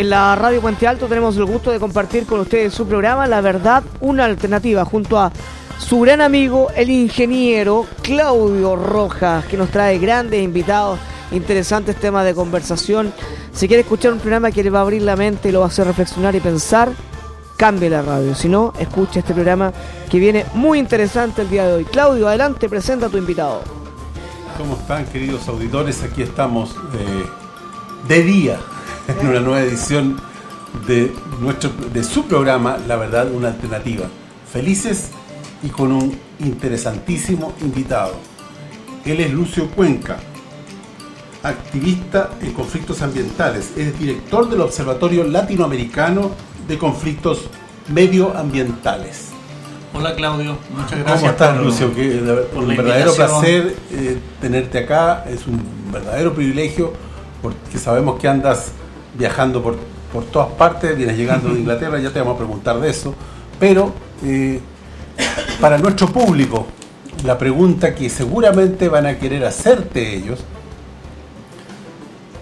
en la radio Puente Alto tenemos el gusto de compartir con ustedes su programa La Verdad, una alternativa, junto a su gran amigo, el ingeniero Claudio Rojas, que nos trae grandes invitados, interesantes temas de conversación. Si quiere escuchar un programa que le va a abrir la mente y lo va a hacer reflexionar y pensar, cambie la radio. Si no, escuche este programa que viene muy interesante el día de hoy. Claudio, adelante, presenta a tu invitado. ¿Cómo están, queridos auditores? Aquí estamos eh, de día en una nueva edición de, nuestro, de su programa, La Verdad, una alternativa. Felices y con un interesantísimo invitado. Él es Lucio Cuenca, activista en conflictos ambientales. Es director del Observatorio Latinoamericano de Conflictos Medioambientales. Hola Claudio, muchas gracias. ¿Cómo estás Lucio? Que, un verdadero placer eh, tenerte acá, es un verdadero privilegio porque sabemos que andas viajando por, por todas partes, vienes llegando de Inglaterra, ya te vamos a preguntar de eso, pero eh, para nuestro público, la pregunta que seguramente van a querer hacerte ellos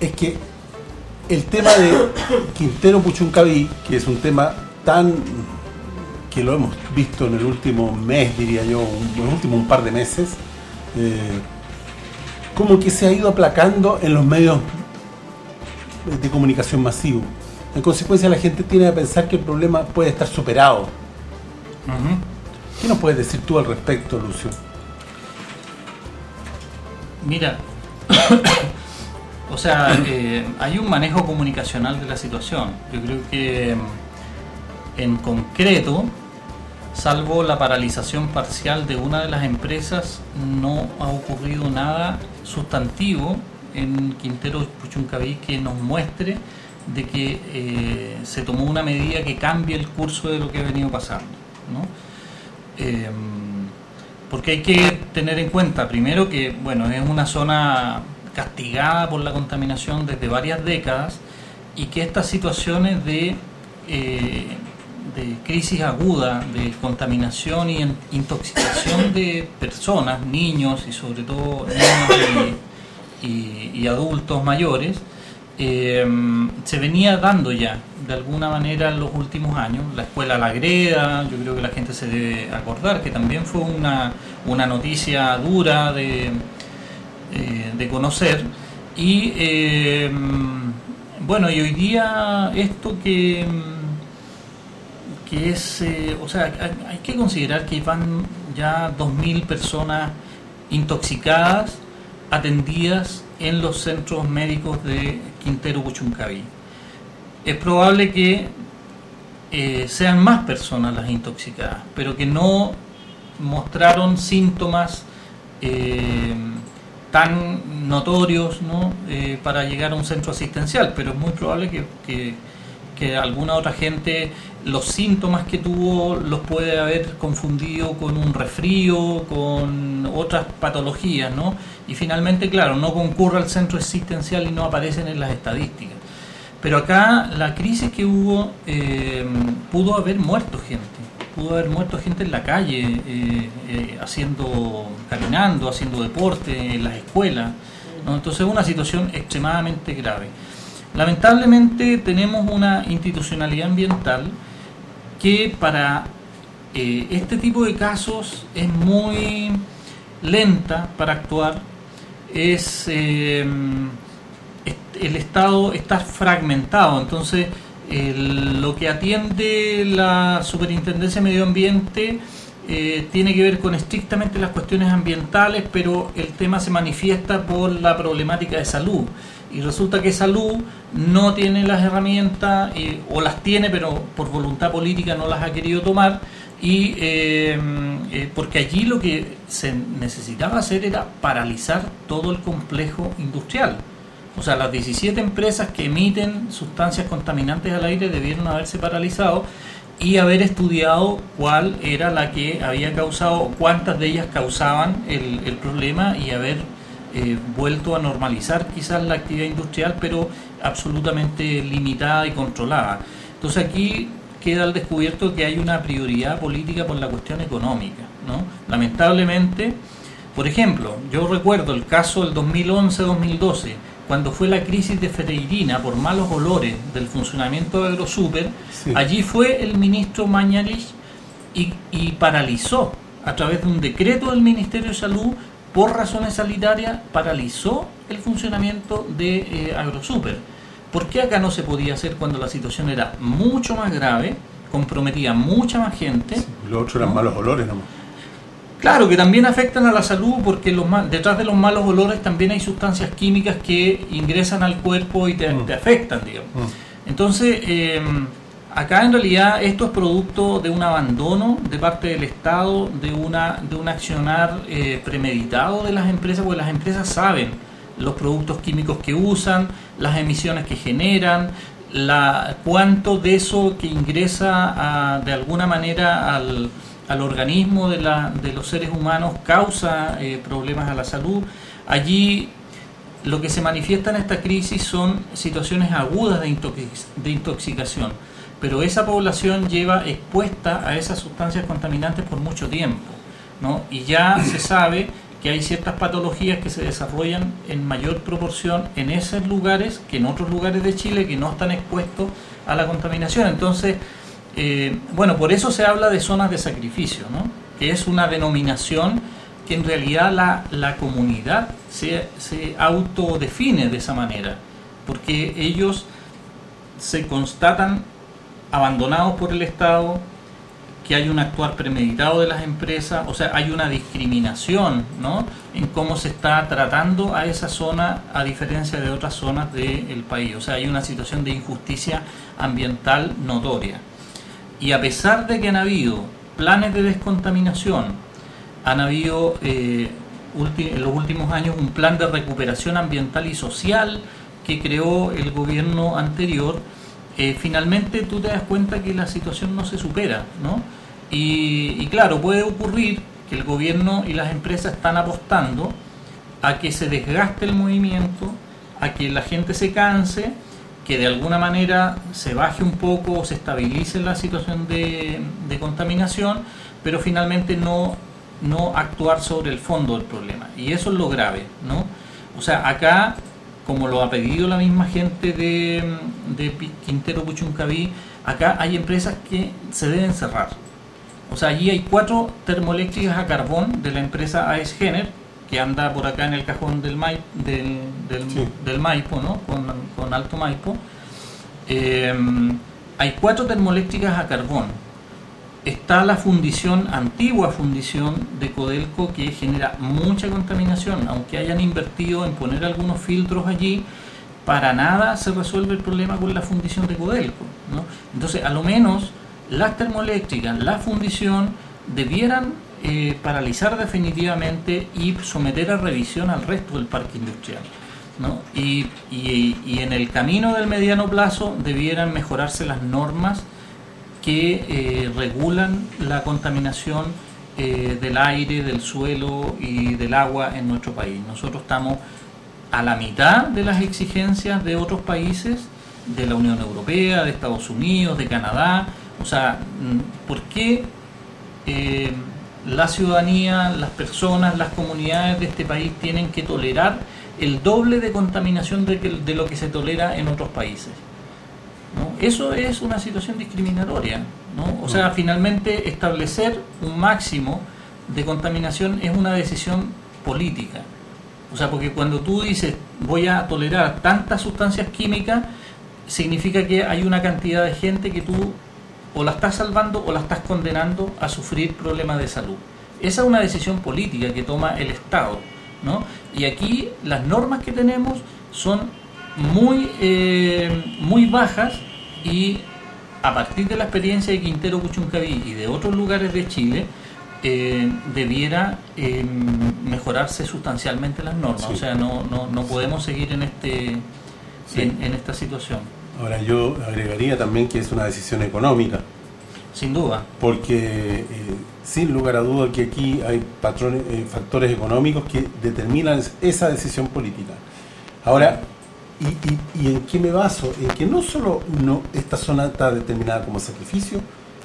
es que el tema de Quintero Puchuncaví, que es un tema tan que lo hemos visto en el último mes, diría yo, en los últimos un par de meses, eh, como que se ha ido aplacando en los medios de comunicación masivo. En consecuencia, la gente tiene que pensar que el problema puede estar superado. ¿Qué nos puedes decir tú al respecto, Lucio? Mira, o sea, eh, hay un manejo comunicacional de la situación. Yo creo que mm, en concreto, salvo la paralización parcial de una de las empresas, no ha ocurrido nada sustantivo en Quintero Puchuncaví que nos muestre de que eh, se tomó una medida que cambie el curso de lo que ha venido pasando. ¿no? Em, porque hay que tener en cuenta, primero, que bueno, es una zona castigada por la contaminación desde varias décadas y que estas situaciones de, eh, de crisis aguda, de contaminación y intoxicación de personas, niños y sobre todo niños y adultos mayores, Em, se venía dando ya de alguna manera en los últimos años. La escuela La Greda, yo creo que la gente se debe acordar que también fue una, una noticia dura de, eh, de conocer. Y em, bueno, y hoy día esto que, que es, eh, o sea, hay que considerar que van ya 2.000 personas intoxicadas, atendidas en los centros médicos de Quintero Buchuncaví. Es probable que eh, sean más personas las intoxicadas, pero que no mostraron síntomas eh, tan notorios eh, para llegar a un centro asistencial, pero es muy probable que, alguna otra gente los síntomas que tuvo los puede haber confundido con un resfrío, con otras patologías, ¿no? Y finalmente, claro, no concurre al centro asistencial y no aparecen en las estadísticas. Pero acá la crisis que hubo, eh, pudo haber muerto gente, pudo haber muerto gente en la calle, eh, eh, haciendo, caminando, haciendo deporte, en las escuelas. ¿no? Entonces es una situación extremadamente grave. Lamentablemente tenemos una institucionalidad ambiental que para este tipo de casos es muy lenta para actuar es em, el Estado está fragmentado, entonces lo que atiende la Superintendencia de Medio Ambiente eh, tiene que ver con estrictamente las cuestiones ambientales, pero el tema se manifiesta por la problemática de salud. Y resulta que salud no tiene las herramientas, eh, o las tiene, pero por voluntad política no las ha querido tomar, y eh, eh, porque allí lo que se necesitaba hacer era paralizar todo el complejo industrial. O sea, las 17 empresas que emiten sustancias contaminantes al aire debieron haberse paralizado y haber estudiado cuál era la que había causado, cuántas de ellas causaban el, problema y haber eh, vuelto a normalizar quizás la actividad industrial, pero absolutamente limitada y controlada. Entonces aquí queda al descubierto que hay una prioridad política por la cuestión económica. ¿no? Lamentablemente, por ejemplo, yo recuerdo el caso del 2011-2012, cuando fue la crisis de Ferreirina por malos olores del funcionamiento de AgroSuper, Sí. allí fue el ministro Mañalich y, y paralizó, a través de un decreto del Ministerio de Salud, por razones sanitarias, paralizó el funcionamiento de eh, AgroSuper. ¿Por qué acá no se podía hacer cuando la situación era mucho más grave, comprometía mucha más gente? Lo otro eran ¿No? malos olores nomás. Claro, que también afectan a la salud porque los detrás de los malos olores también hay sustancias químicas que ingresan al cuerpo y te, Mm. te afectan, digamos. Mm. Entonces, eh, acá en realidad esto es producto de un abandono de parte del Estado, de una de un accionar eh, premeditado de las empresas, porque las empresas saben los productos químicos que usan, las emisiones que generan, la, cuánto de eso que ingresa de alguna manera al, al organismo de, la, de los seres humanos causa eh, problemas a la salud. Allí lo que se manifiesta en esta crisis son situaciones agudas de intoxicación, pero esa población lleva expuesta a esas sustancias contaminantes por mucho tiempo, ¿no? Y ya se sabe que hay ciertas patologías que se desarrollan en mayor proporción en esos lugares que en otros lugares de Chile que no están expuestos a la contaminación. Entonces, eh, bueno, por eso se habla de zonas de sacrificio, ¿no? que es una denominación que en realidad la, la comunidad se, se autodefine de esa manera, porque ellos se constatan abandonados por el Estado, que hay un actuar premeditado de las empresas, o sea, hay una discriminación ¿no? en cómo se está tratando a esa zona a diferencia de otras zonas del país, o sea, hay una situación de injusticia ambiental notoria. Y a pesar de que han habido planes de descontaminación, han habido eh, en los últimos años un plan de recuperación ambiental y social que creó el gobierno anterior, eh, finalmente tú te das cuenta que la situación no se supera, ¿no? Y, y claro, puede ocurrir que el gobierno y las empresas están apostando a que se desgaste el movimiento, a que la gente se canse, que de alguna manera se baje un poco o se estabilice la situación de, de contaminación, pero finalmente no, no actuar sobre el fondo del problema. Y eso es lo grave, ¿no? O sea, acá, como lo ha pedido la misma gente de, Quintero Puchuncaví, acá hay empresas que se deben cerrar. O sea, allí hay cuatro termoeléctricas a carbón de la empresa AES Gener, que anda por acá en el cajón del, Mai- del, del, Sí. del Maipo, ¿no? Con, con Alto Maipo. Eh, hay cuatro termoeléctricas a carbón. Está la fundición, antigua fundición de Codelco, que genera mucha contaminación. Aunque hayan invertido en poner algunos filtros allí, para nada se resuelve el problema con la fundición de Codelco. ¿no? Entonces, a lo menos las termoeléctricas, la fundición, debieran eh, paralizar definitivamente y someter a revisión al resto del parque industrial. y- y en el camino del mediano plazo debieran mejorarse las normas que eh, regulan la contaminación eh, del aire, del suelo y del agua en nuestro país. Nosotros estamos a la mitad de las exigencias de otros países, de la Unión Europea, de Estados Unidos, de Canadá. O sea, mm, ¿por qué eh, la ciudadanía, las personas, las comunidades de este país tienen que tolerar el doble de contaminación de, lo que se tolera en otros países? ¿No? Eso es una situación discriminatoria. ¿no? O sea, finalmente establecer un máximo de contaminación es una decisión política. O sea, porque cuando tú dices voy a tolerar tantas sustancias químicas, significa que hay una cantidad de gente que tú o la estás salvando o la estás condenando a sufrir problemas de salud. Esa es una decisión política que toma el Estado. ¿no? Y aquí las normas que tenemos son muy, eh, muy bajas y a partir de la experiencia de Quintero Puchuncaví y de otros lugares de Chile, eh, debiera eh, mejorarse sustancialmente las normas. Sí. O sea, no, no, no podemos seguir en, este, Sí. en, en esta situación, Ahora yo agregaría también que es una decisión económica, sin duda. porque eh, sin lugar a duda que aquí hay patrones, eh, factores económicos que determinan esa decisión política. Ahora, ¿y, y- y en qué me baso? En que no solo no, esta zona está determinada como sacrificio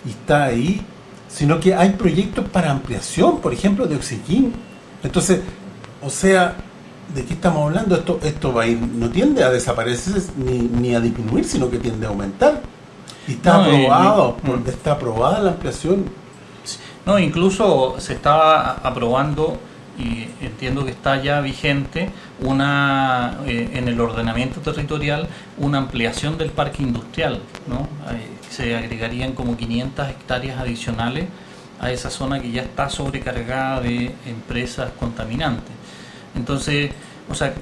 y está ahí, sino que hay proyectos para ampliación, por ejemplo, de Oxiquín. Entonces, o sea, ¿de qué estamos hablando? Esto, esto va a ir, no tiende a desaparecer ni, ni a disminuir, sino que tiende a aumentar. Y está No, eh, aprobado, por- está aprobada la ampliación. No, incluso se estaba aprobando y entiendo que está ya vigente una eh, en el ordenamiento territorial una ampliación del parque industrial, ¿no? Se agregarían como 500 hectáreas adicionales a esa zona que ya está sobrecargada de empresas contaminantes. Entonces, o sea,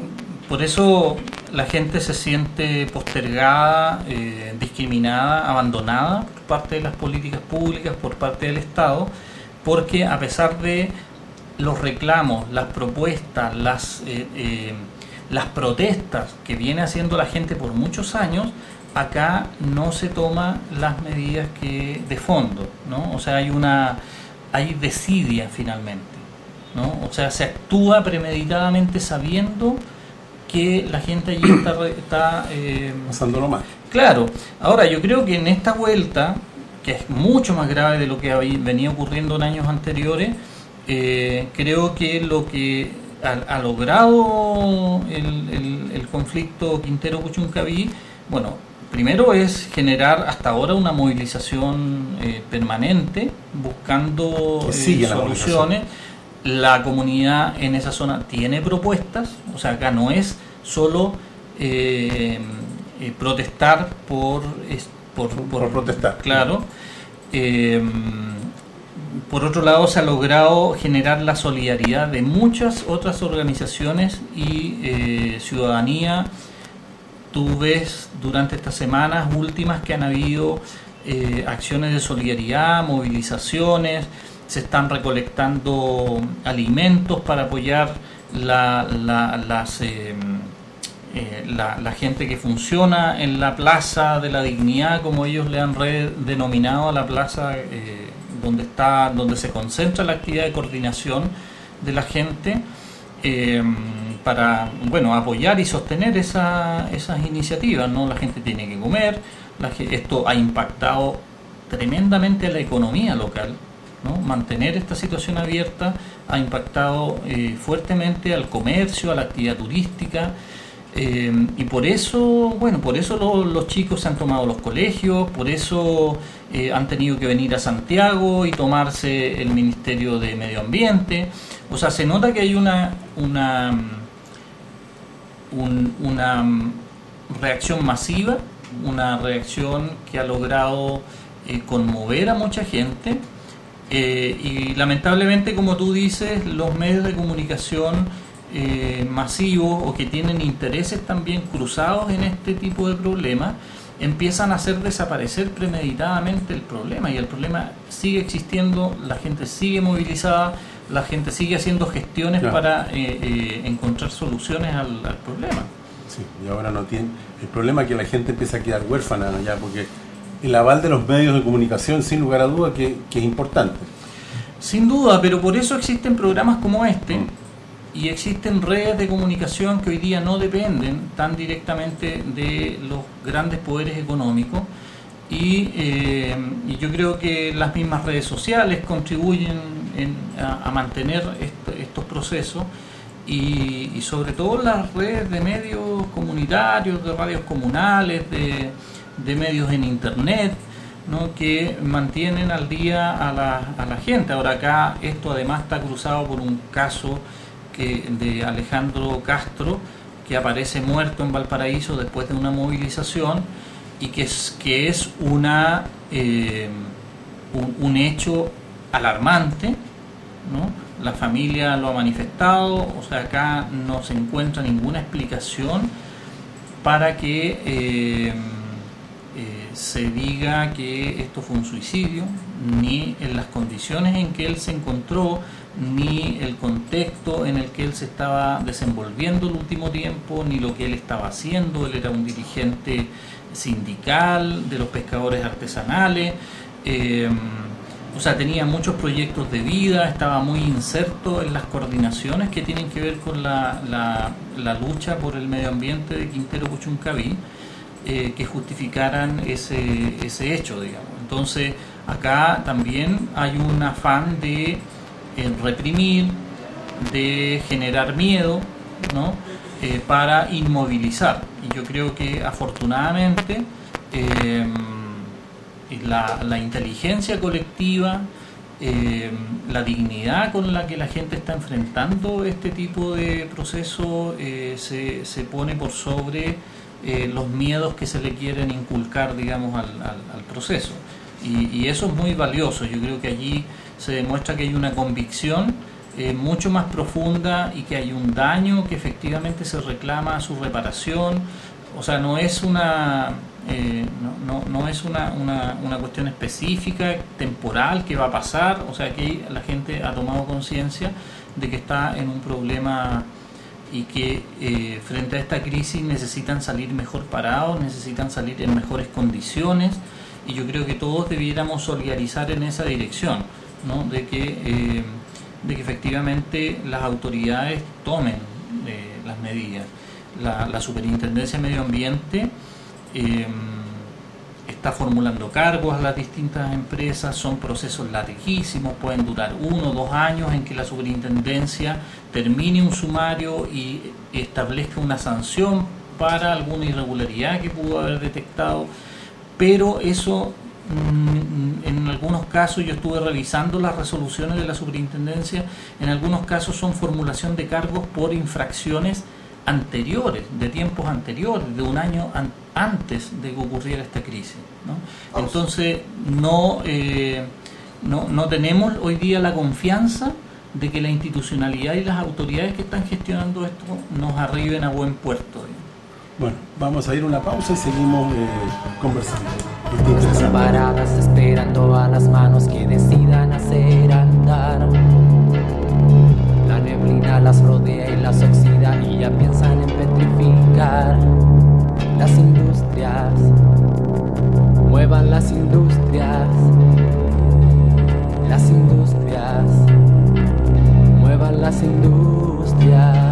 por eso la gente se siente postergada, eh, discriminada, abandonada por parte de las políticas públicas, por parte del Estado, porque a pesar de los reclamos, las propuestas, las, eh, eh, las protestas que viene haciendo la gente por muchos años, acá no se toman las medidas que de fondo, ¿no? O sea, hay una hay desidia finalmente, ¿no? O sea, se actúa premeditadamente sabiendo que la gente allí está, está eh, Pasándolo mal. Claro, ahora yo creo que en esta vuelta, que es mucho más grave de lo que venía ocurriendo en años anteriores, eh, creo que lo que ha, ha logrado el, el- el conflicto Quintero-Puchuncaví, bueno, primero es generar hasta ahora una movilización eh, permanente, buscando eh, la soluciones. La comunidad en esa zona tiene propuestas, o sea, acá no es solo eh, eh, protestar por, es- por, Por protestar. Claro. Eh, por otro lado, se ha logrado generar la solidaridad de muchas otras organizaciones y eh, ciudadanía. Tú ves durante estas semanas últimas que han habido eh, acciones de solidaridad, movilizaciones, se están recolectando alimentos para apoyar eh, la, la gente que funciona en la Plaza de la Dignidad, como ellos le han denominado a la plaza donde, está, donde se concentra la actividad de coordinación de la gente, eh, para bueno, apoyar y sostener esa- esas iniciativas. ¿no? La gente tiene que comer, esto ha impactado tremendamente a la economía local. ¿no? Mantener esta situación abierta ha impactado eh, fuertemente al comercio, a la actividad turística. eh, y por eso, bueno, por eso lo- los chicos se han tomado los colegios, por eso eh, han tenido que venir a Santiago y tomarse el Ministerio de Medio Ambiente. O sea, se nota que hay una, una, un- una mm, reacción masiva, una reacción que ha logrado eh, conmover a mucha gente. Eh, y lamentablemente, como tú dices, los medios de comunicación masivos o que tienen intereses también cruzados en este tipo de problemas empiezan a hacer desaparecer premeditadamente el problema y el problema sigue existiendo, la gente sigue movilizada, la gente sigue haciendo gestiones Claro. para eh, eh, encontrar soluciones al, al problema. Sí, y ahora no tiene. El problema es que la gente empieza a quedar huérfana ya, porque el aval de los medios de comunicación, sin lugar a duda, que, que es importante. Sin duda, pero por eso existen programas como este Mm. Y existen redes de comunicación que hoy día no dependen tan directamente de los grandes poderes económicos y, eh, yo creo que las mismas redes sociales contribuyen en- a, mantener est- estos procesos y, sobre todo las redes de medios comunitarios, de radios comunales, de, de medios en internet, ¿no? que mantienen al día a la, a la gente. Ahora acá esto además está cruzado por un caso que, de Alejandro Castro, que aparece muerto en Valparaíso después de una movilización y que es, que es una, eh, un, hecho alarmante, ¿no? La familia lo ha manifestado, o sea, acá no se encuentra ninguna explicación para que eh, eh, se diga que esto fue un suicidio, ni en las condiciones en que él se encontró, ni el contexto en el que él se estaba desenvolviendo el último tiempo, ni lo que él estaba haciendo. Él era un dirigente sindical de los pescadores artesanales. eh, o sea, tenía muchos proyectos de vida, estaba muy inserto en las coordinaciones que tienen que ver con la, la- la lucha por el medio ambiente de Quintero Puchuncaví, eh, que justificaran ese, ese hecho, digamos. Entonces, acá también hay un afán de eh, reprimir, de generar miedo, ¿no? Eh, para inmovilizar. Y yo creo que afortunadamente eh, la, inteligencia colectiva, eh, la dignidad con la que la gente está enfrentando este tipo de proceso se, se, pone por sobre los miedos que se le quieren inculcar, digamos, al, proceso. Y, eso es muy valioso. Yo creo que allí se demuestra que hay una convicción eh, mucho más profunda y que hay un daño que efectivamente se reclama su reparación. O sea, no es una, eh, no, no, es una, una, una, cuestión específica, temporal, que va a pasar. O sea, que la gente ha tomado conciencia de que está en un problema y que eh, frente a esta crisis necesitan salir mejor parados, necesitan salir en mejores condiciones y yo creo que todos debiéramos solidarizar en esa dirección, ¿no? de que de que efectivamente las autoridades tomen eh, las medidas. La, Superintendencia de Medio Ambiente em, está formulando cargos a las distintas empresas, son procesos larguísimos, pueden durar uno o dos años en que la superintendencia termine un sumario y establezca una sanción para alguna irregularidad que pudo haber detectado, pero eso en algunos casos yo estuve revisando las resoluciones de la superintendencia, en algunos casos son formulación de cargos por infracciones anteriores, de tiempos anteriores, de un año antes de que ocurriera esta crisis. Entonces no, eh, no, no tenemos hoy día la confianza de que la institucionalidad y las autoridades que están gestionando esto nos arriben a buen puerto. Bueno, vamos a ir a una pausa y seguimos eh, conversando. Están paradas esperando a las manos que decidan hacer andar. La neblina las rodea y las oxida y ya piensan en petrificar. Las industrias, muevan las industrias. Las industrias, muevan las industrias.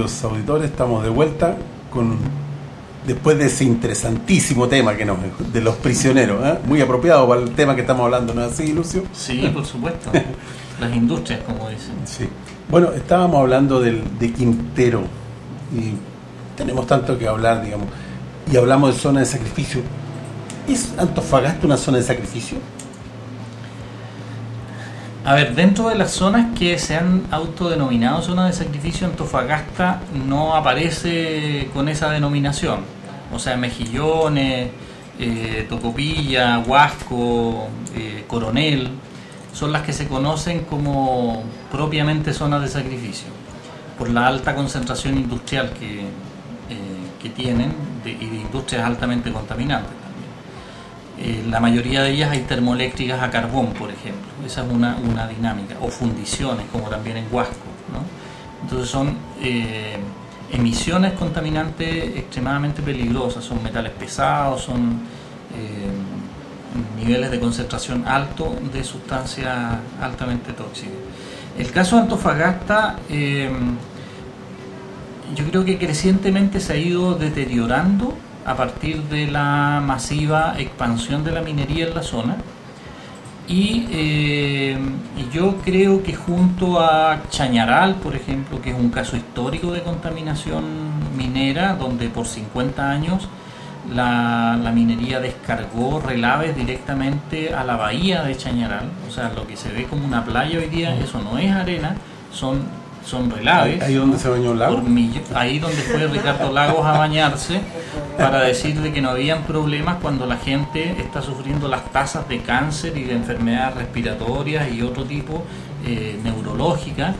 Queridos auditores, estamos de vuelta con después de ese interesantísimo tema que nos de los prisioneros, ¿eh? muy apropiado para el tema que estamos hablando, ¿no es así, Lucio? Sí, por supuesto. Las industrias, como dicen. Sí. Bueno, estábamos hablando del, de Quintero y tenemos tanto que hablar, digamos, y hablamos de zona de sacrificio. ¿Es Antofagasta una zona de sacrificio? A ver, dentro de las zonas que se han autodenominado zona de sacrificio, Antofagasta no aparece con esa denominación. O sea, Mejillones, eh, Tocopilla, Huasco, eh, Coronel, son las que se conocen como propiamente zonas de sacrificio, por la alta concentración industrial que, eh, que tienen y de industrias altamente contaminantes. Eh, la mayoría de ellas hay termoeléctricas a carbón, por ejemplo. Esa es una, una dinámica. O fundiciones, como también en Huasco. ¿no? Entonces son eh, emisiones contaminantes extremadamente peligrosas. Son metales pesados, son eh, niveles de concentración alto de sustancias altamente tóxicas. El caso de Antofagasta, yo creo que crecientemente se ha ido deteriorando a partir de la masiva expansión de la minería en la zona. Y, eh, y, yo creo que junto a Chañaral, por ejemplo, que es un caso histórico de contaminación minera, donde por 50 años la, la, minería descargó relaves directamente a la bahía de Chañaral, o sea, lo que se ve como una playa hoy día, eso no es arena, son son relaves. ¿Ahí donde se bañó Lagos? Ahí donde fue Ricardo Lagos a bañarse para decirle que no habían problemas cuando la gente está sufriendo las tasas de cáncer y de enfermedades respiratorias y otro tipo eh, neurológicas.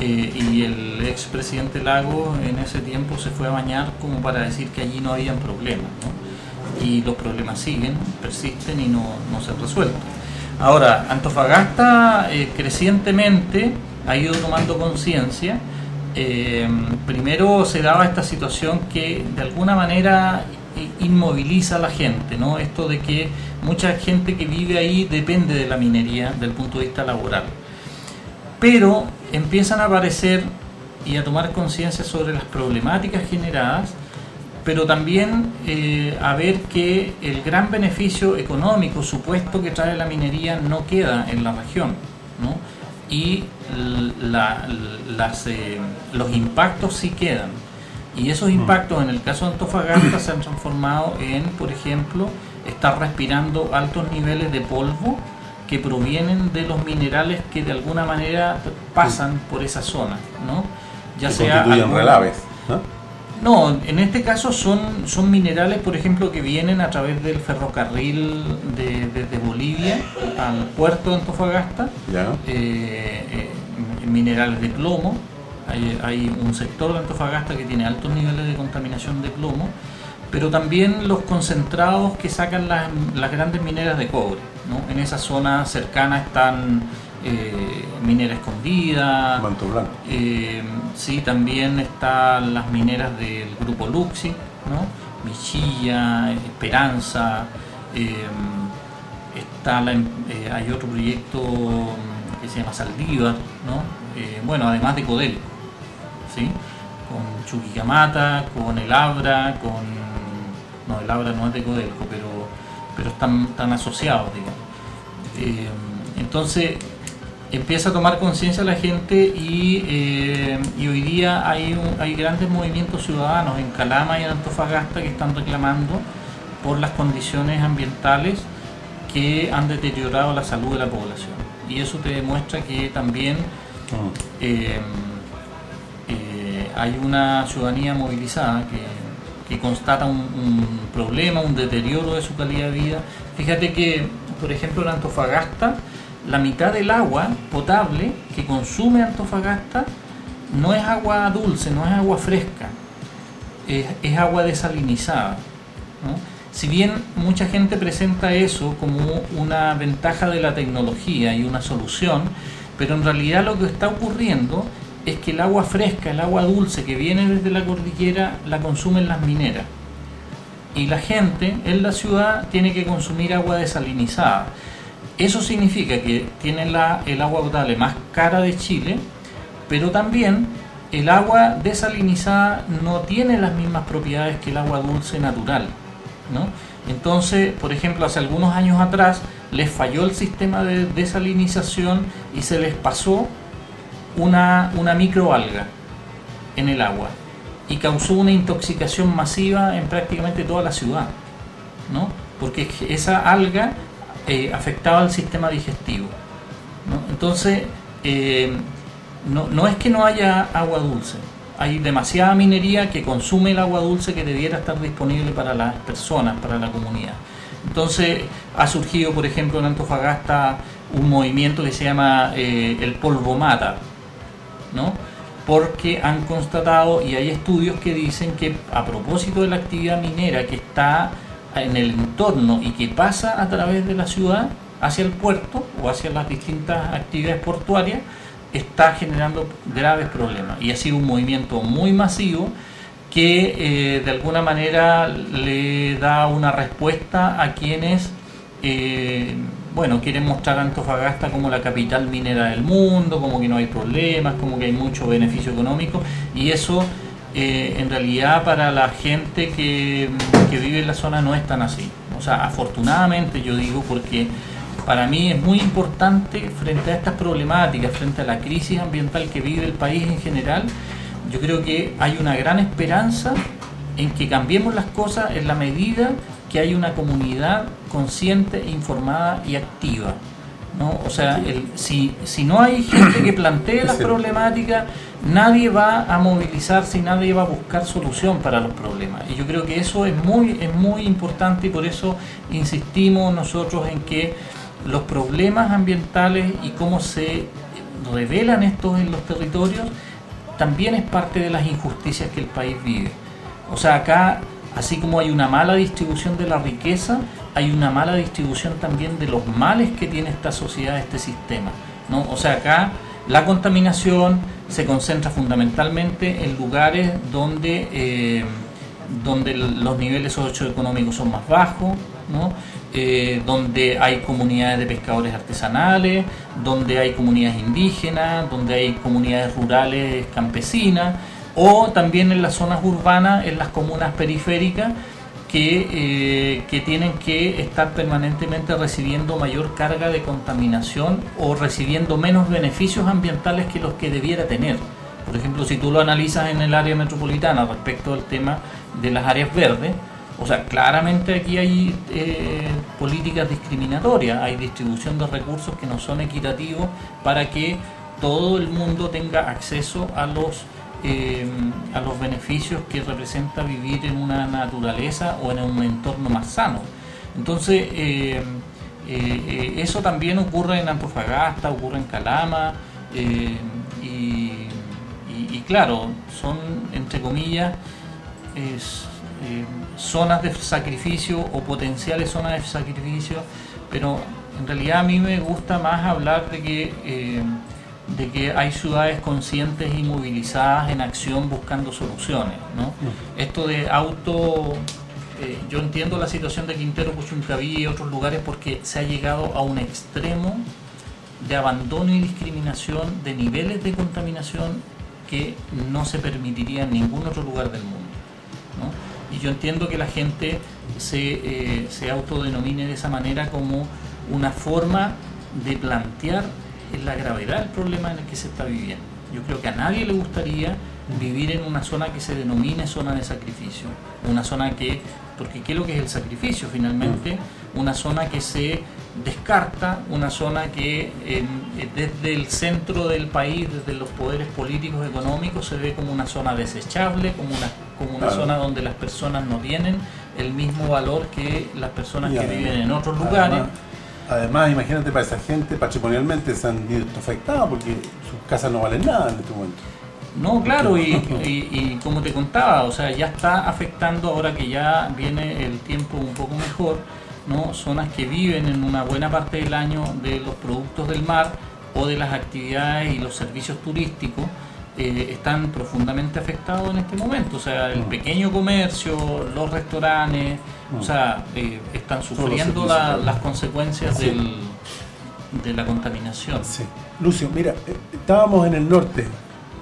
Eh, y el expresidente Lagos en ese tiempo se fue a bañar como para decir que allí no habían problemas. Y los problemas siguen, persisten y no, no se han resuelto. Ahora, Antofagasta eh, crecientemente ha ido tomando conciencia. Eh, primero se daba esta situación que de alguna manera inmoviliza a la gente, ¿no? Esto de que mucha gente que vive ahí depende de la minería desde el punto de vista laboral. Pero empiezan a aparecer y a tomar conciencia sobre las problemáticas generadas, pero también eh, a ver que el gran beneficio económico supuesto que trae la minería no queda en la región, ¿no? Y las, eh, los impactos sí quedan. Y esos mm. impactos en el caso de Antofagasta se han transformado en, por ejemplo, estar respirando altos niveles de polvo que provienen de los minerales que de alguna manera pasan por esa zona, ¿no? Ya sea relaves, no, en este caso son, son minerales, por ejemplo, que vienen a través del ferrocarril de, desde Bolivia al puerto de Antofagasta. Eh, eh, minerales de plomo. Hay, hay, un sector de Antofagasta que tiene altos niveles de contaminación de plomo, pero también los concentrados que sacan las, las grandes mineras de cobre. ¿no? En esa zona cercana están eh, minera escondida. Manto Blanco. Eh, sí, también están las mineras del grupo Luxi, ¿no? Michilla, Esperanza. Eh, está eh, hay otro proyecto que se llama Saldívar, ¿no? bueno, además de Codel, ¿sí? con Chuquicamata, con el Abra, con. No, el Abra no es de Codelco, pero, pero están, están asociados, digamos. entonces, empieza a tomar conciencia la gente y, eh, y, hoy día hay, hay grandes movimientos ciudadanos en Calama y en Antofagasta que están reclamando por las condiciones ambientales que han deteriorado la salud de la población. Y eso te demuestra que también mm. eh, eh, hay una ciudadanía movilizada que, que constata un, un, problema, un deterioro de su calidad de vida. Fíjate que, por ejemplo, en Antofagasta, la mitad del agua potable que consume Antofagasta no es agua dulce, no es agua fresca, es, agua desalinizada. Si bien mucha gente presenta eso como una ventaja de la tecnología y una solución, pero en realidad lo que está ocurriendo es que el agua fresca, el agua dulce que viene desde la cordillera, la consumen las mineras. Y la gente en la ciudad tiene que consumir agua desalinizada. Eso significa que tienen la, el agua potable más cara de Chile, pero también el agua desalinizada no tiene las mismas propiedades que el agua dulce natural. ¿no? Entonces, por ejemplo, hace algunos años atrás les falló el sistema de desalinización y se les pasó una, una microalga en el agua y causó una intoxicación masiva en prácticamente toda la ciudad, ¿no? porque esa alga eh, afectaba al sistema digestivo. Entonces, eh, no, no es que no haya agua dulce, hay demasiada minería que consume el agua dulce que debiera estar disponible para las personas, para la comunidad. Entonces ha surgido, por ejemplo, en Antofagasta un movimiento que se llama eh, el polvo mata, ¿no? porque han constatado y hay estudios que dicen que a propósito de la actividad minera que está en el entorno y que pasa a través de la ciudad hacia el puerto o hacia las distintas actividades portuarias, está generando graves problemas. Y ha sido un movimiento muy masivo que eh, de alguna manera le da una respuesta a quienes eh, bueno quieren mostrar a Antofagasta como la capital minera del mundo, como que no hay problemas, como que hay mucho beneficio económico. Y eso eh, en realidad para la gente que, que vive en la zona no es tan así. O sea, afortunadamente yo digo porque para mí es muy importante frente a estas problemáticas, frente a la crisis ambiental que vive el país en general, yo creo que hay una gran esperanza en que cambiemos las cosas en la medida que hay una comunidad consciente, informada y activa. ¿No? O sea, el, si, si no hay gente que plantee las problemáticas, nadie va a movilizarse y nadie va a buscar solución para los problemas. Y yo creo que eso es muy, es muy importante y por eso insistimos nosotros en que los problemas ambientales y cómo se revelan estos en los territorios también es parte de las injusticias que el país vive. O sea, acá, así como hay una mala distribución de la riqueza, hay una mala distribución también de los males que tiene esta sociedad, este sistema. ¿no? O sea, acá la contaminación se concentra fundamentalmente en lugares donde, eh, donde los niveles socioeconómicos son más bajos, ¿no? Eh, donde hay comunidades de pescadores artesanales, donde hay comunidades indígenas, donde hay comunidades rurales campesinas, o también en las zonas urbanas, en las comunas periféricas, que, eh, que tienen que estar permanentemente recibiendo mayor carga de contaminación o recibiendo menos beneficios ambientales que los que debiera tener. Por ejemplo, si tú lo analizas en el área metropolitana respecto al tema de las áreas verdes, o sea, claramente aquí hay eh, políticas discriminatorias, hay distribución de recursos que no son equitativos para que todo el mundo tenga acceso a los eh, a los beneficios que representa vivir en una naturaleza o en un entorno más sano. Entonces, eh, eso también ocurre en Antofagasta, ocurre en Calama, y, claro, son, entre comillas, eh, zonas de sacrificio o potenciales zonas de sacrificio, pero en realidad a mí me gusta más hablar de que, eh, de que hay ciudades conscientes y movilizadas en acción buscando soluciones. ¿no? Esto de auto... Eh, yo entiendo la situación de Quintero, Puchuncaví y otros lugares porque se ha llegado a un extremo de abandono y discriminación de niveles de contaminación que no se permitiría en ningún otro lugar del mundo. ¿no? y yo entiendo que la gente se, eh, se autodenomine de esa manera como una forma de plantear la gravedad del problema en el que se está viviendo. Yo creo que a nadie le gustaría vivir en una zona que se denomine zona de sacrificio, una zona que, porque ¿qué es lo que es el sacrificio finalmente? Una zona que se descarta, una zona que eh, desde el centro del país, desde los poderes políticos económicos, se ve como una zona desechable, como una, como una zona donde las personas no tienen el mismo valor que las personas que viven en otros lugares. Además, imagínate para esa gente, patrimonialmente se han visto afectados porque sus casas no valen nada en este momento. No, claro, y, y, como te contaba, o sea, ya está afectando ahora que ya viene el tiempo un poco mejor, ¿no? Zonas que viven en una buena parte del año de los productos del mar o de las actividades y los servicios turísticos, eh, están profundamente afectados en este momento. O sea, el mm. pequeño comercio, los restaurantes, o mm. sea, eh, están sufriendo las consecuencias del, de la contaminación. Sí. Lucio, mira, eh, estábamos en el norte.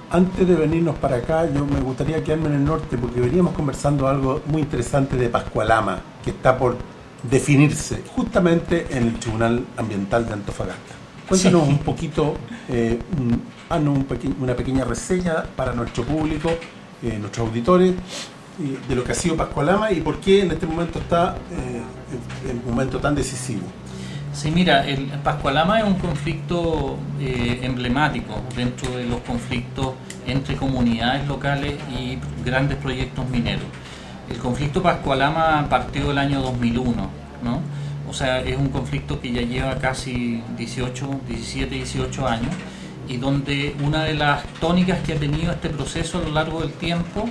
Antes de venirnos para acá, yo me gustaría quedarme en el norte porque veníamos conversando algo muy interesante de Pascualama, que está por definirse justamente en el Tribunal Ambiental de Antofagasta. Cuéntanos un poquito, eh, haznos un peque- una pequeña reseña para nuestro público, eh, nuestros auditores, eh, de lo que ha sido Pascualama y por qué en este momento está eh, en un momento tan decisivo. Sí, mira, el Pascualama es un conflicto eh, emblemático dentro de los conflictos entre comunidades locales y grandes proyectos mineros. El conflicto Pascualama partió el año 2001, ¿no? O sea, es un conflicto que ya lleva casi 18, 17, 18 años y donde una de las tónicas que ha tenido este proceso a lo largo del tiempo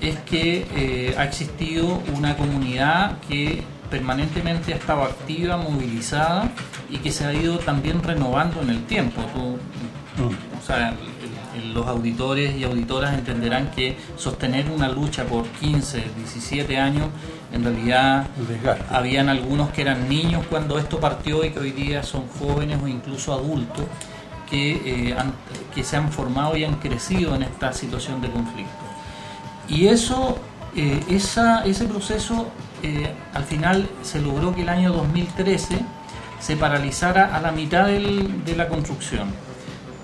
es que eh, ha existido una comunidad que permanentemente ha estado activa, movilizada y que se ha ido también renovando en el tiempo. Tú, o sea, los auditores y auditoras entenderán que sostener una lucha por 15, 17 años, en realidad desgaste. habían algunos que eran niños cuando esto partió y que hoy día son jóvenes o incluso adultos que, eh, que se han formado y han crecido en esta situación de conflicto. Y eso, eh, ese proceso, eh, al final se logró que el año 2013 se paralizara a la mitad del- de la construcción.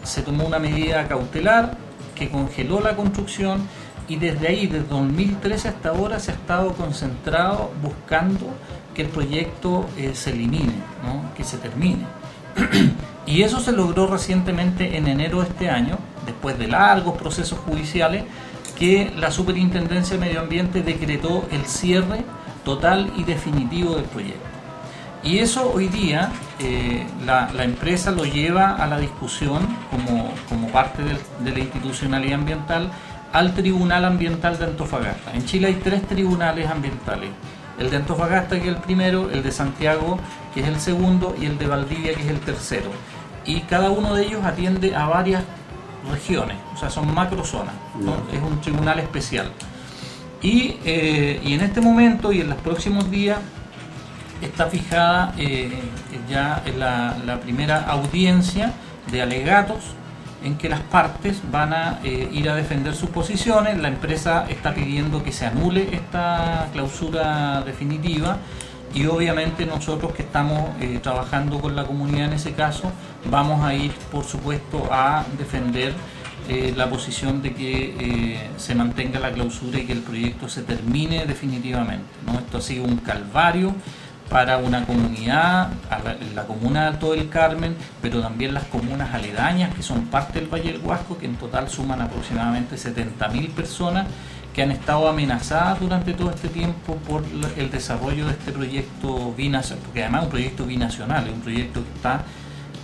Se tomó una medida cautelar que congeló la construcción y desde ahí, desde 2013 hasta ahora, se ha estado concentrado buscando que el proyecto se elimine, ¿no? que se termine. Y eso se logró recientemente en enero de este año, después de largos procesos judiciales, que la Superintendencia de Medio Ambiente decretó el cierre total y definitivo del proyecto. Y eso hoy día eh, la, empresa lo lleva a la discusión como, como parte de la institucionalidad ambiental al Tribunal Ambiental de Antofagasta. En Chile hay tres tribunales ambientales. El de Antofagasta, que es el primero, el de Santiago, que es el segundo, y el de Valdivia, que es el tercero. Y cada uno de ellos atiende a varias regiones, o sea, son macrozonas. ¿no? Es un tribunal especial. Y, eh, y en este momento y en los próximos días está fijada eh, ya la, la primera audiencia de alegatos en que las partes van a eh, ir a defender sus posiciones. La empresa está pidiendo que se anule esta clausura definitiva y obviamente nosotros que estamos eh, trabajando con la comunidad en ese caso vamos a ir por supuesto a defender eh, la posición de que eh, se mantenga la clausura y que el proyecto se termine definitivamente. ¿no? Esto ha sido un calvario para una comunidad, la, la comuna de Alto del Carmen, pero también las comunas aledañas que son parte del Valle del Huasco, que en total suman aproximadamente 70.000 personas que han estado amenazadas durante todo este tiempo por el desarrollo de este proyecto binacional, porque además es un proyecto binacional, es un proyecto que está